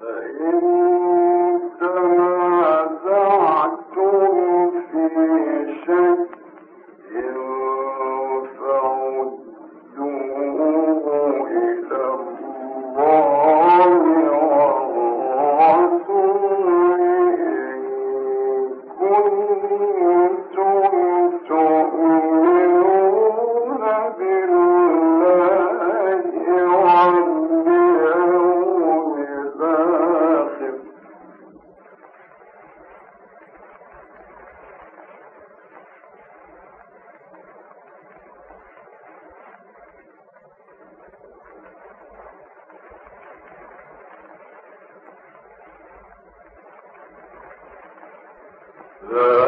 Uh, The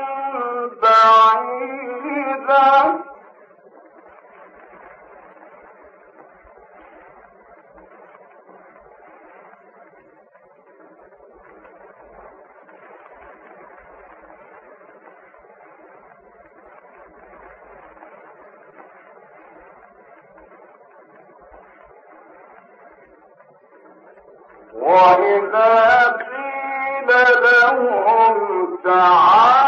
وإذا قيل لهم تعالوا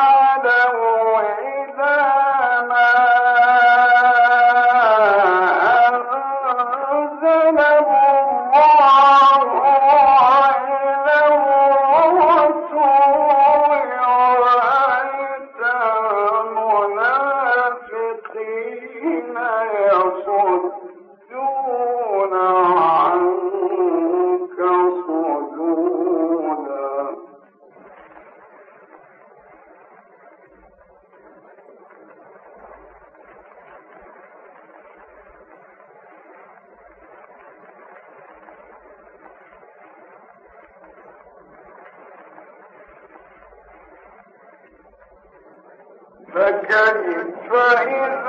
فكيف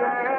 Yeah.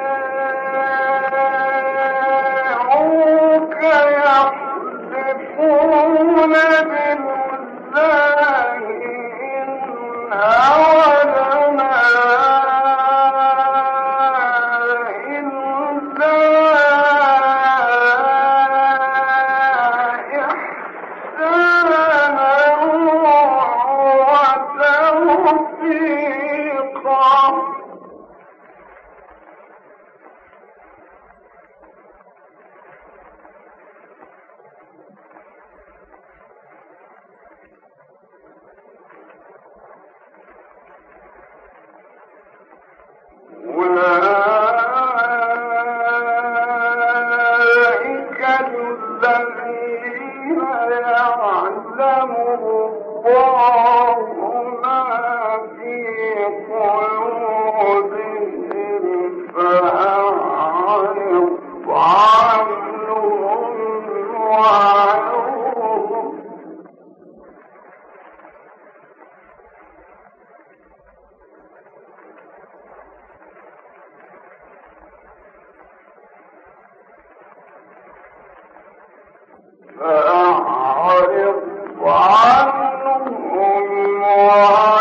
الله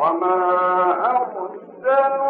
وما أرسلوا